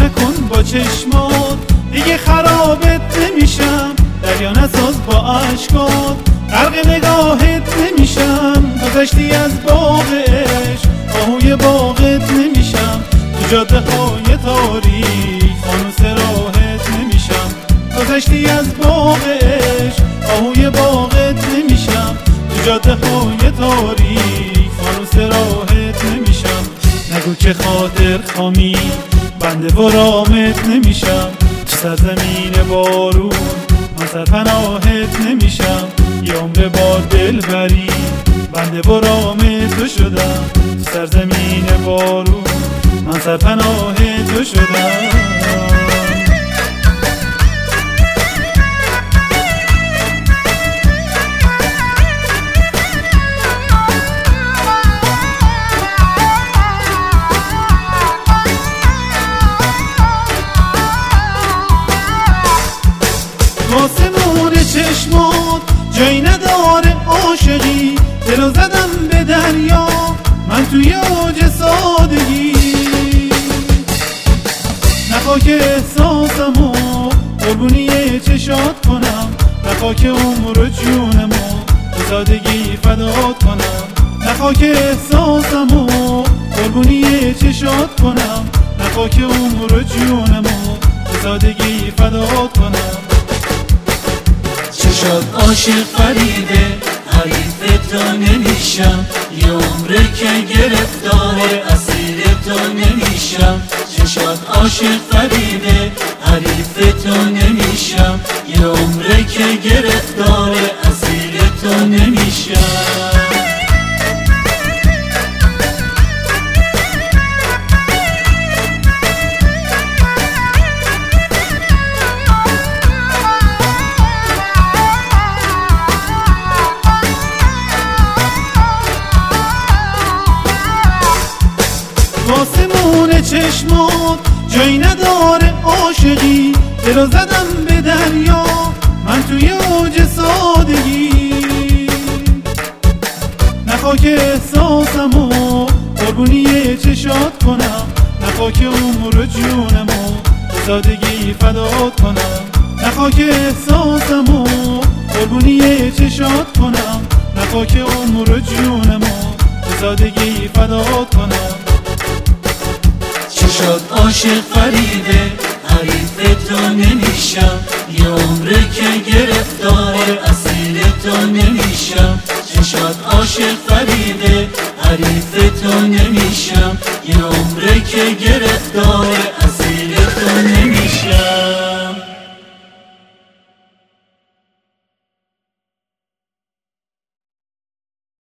نکن با چشمات دیگه خرابت نمیشم. دریا نساز با عشقات غرق نگاهت نمیشم گذشتی از باغ عشق آهوی باغت نمیشم تو جاده های تاریک فانوس راهت نمیشم. گذشتی از باغ عشق آهوی باغت نمیشم تو جاده های تاریک فانوس راهت نمیشم. نگو که خاطر خامی بنده برامت نمیشم تو سرزمین بارون من سرپناهت نمیشم. یه عمر با دل بری بنده برام تو شدم. تو سرزمین بارون من سرپناه تو شدم. چشمات جایی نداره عاشقی. دلو زدم به دریا من توی اوج سادگی. نخواک احساسمو قربونی چشات کنم. نخواک عمر و جونمو به سادگی فدات کنم. نخواک احساسمو قربونی چشات کنم. نخواک عمر و جونمو به سادگی فدات کنم. چشات عاشق فریده حریف تو نمیشم یه عمره که گرفتار اسیر تو نمیشم. چشات عاشق فریده حریف تو نمیشم یه عمره که گرفتار اسیر تو نمیشم. چشمات جایی نداره عاشقی. دلو زدم به دریا من توی اوج سادگی. نخواک احساسمو قربونی چشات کنم. نخواک عمر و جونمو به سادگی فدات کنم. نخواک احساسمو قربونی چشات کنم. نخواک عمر و جونمو به سادگی فدات کنم. عاشق فریبه حریف تو نمیشم. یه عمره که گرفتار اصیل تو نمیشم. چشات عاشق فریبه حریف تو نمیشم. یه عمره که گرفتار اصیل تو نمیشم.